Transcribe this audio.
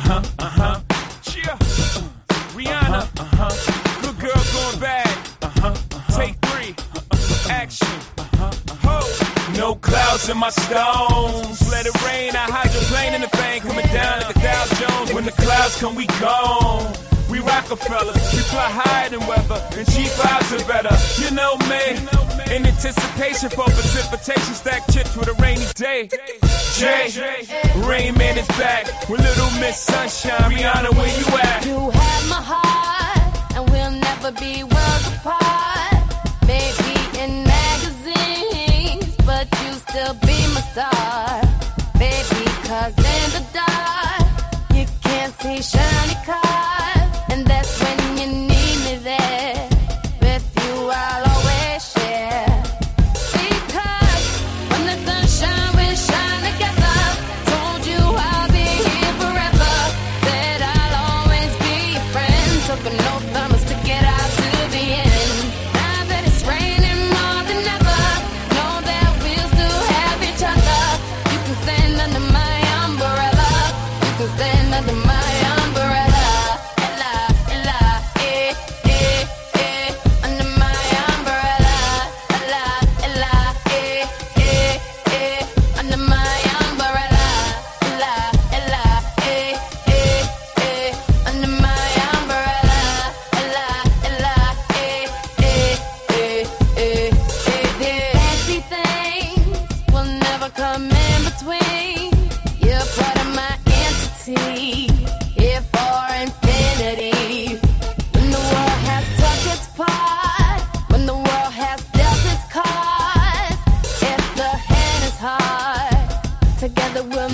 huh, uh huh. Yeah. Rihanna. Uh huh. Good girl going bad. Uh huh. Take three. Action. Ho. No clouds in my stones. Let it rain. I hydroplane in the bank. Coming down like a Dow Jones. When the clouds come, we gone. We Rockefeller, we fly higher than weather, and G5s are better. You know me, in anticipation for precipitation, stack chips with a rainy day. Jay, Rain Man is back with Little Miss Sunshine. Rihanna, where you at? You have my heart, and we'll never be worlds apart. Maybe in magazines, but you still be my star. Friend. Took an I'ma